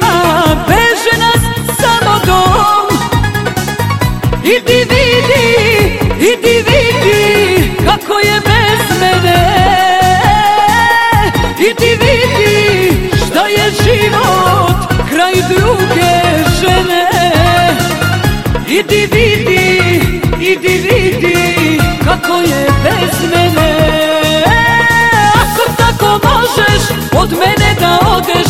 ljudima Veže nas samo dom. Idi vidi, idi vidi Kako je bez mene. Idi vidi šta je život Kraj druge žene. Idi vidi, idi vidi Kako je bez mene. Ako tako možeš od mene da odeš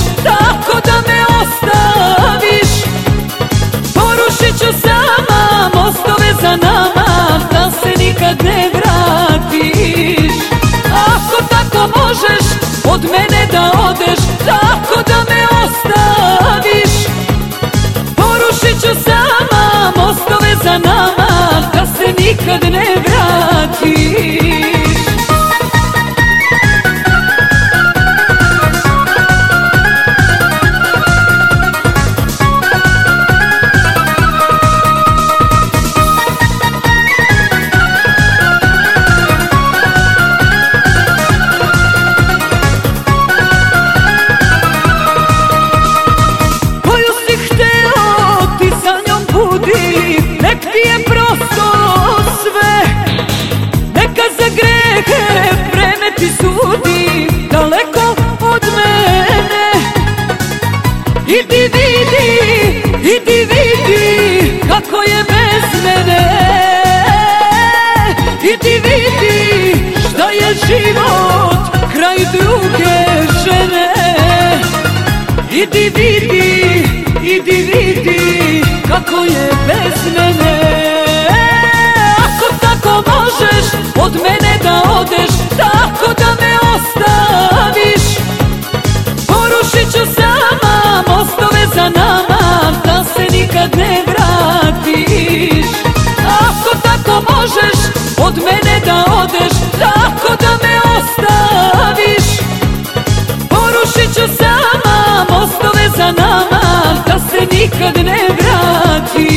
nikad ne vratiš. Koju si hteo ti sa njom budi Nek ti je prosto ti sudi Daleko od mene. Idi vidi, idi vidi Kako je bez mene. Idi vidi šta je život Kraj druge žene. Idi vidi, idi vidi kako je bez mene ostaviš Porušit ću sama mostove za nama Da se nikad ne vratiš. Ako tako možeš od mene da odeš Tako da me ostaviš. Porušit ću sama mostove za nama Da se nikad ne vratiš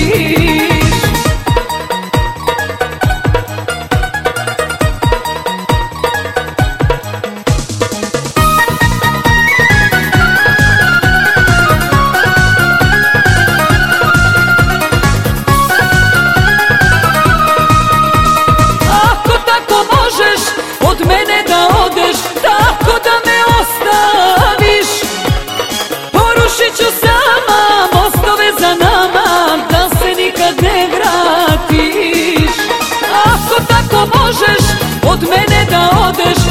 možeš od mene da odeš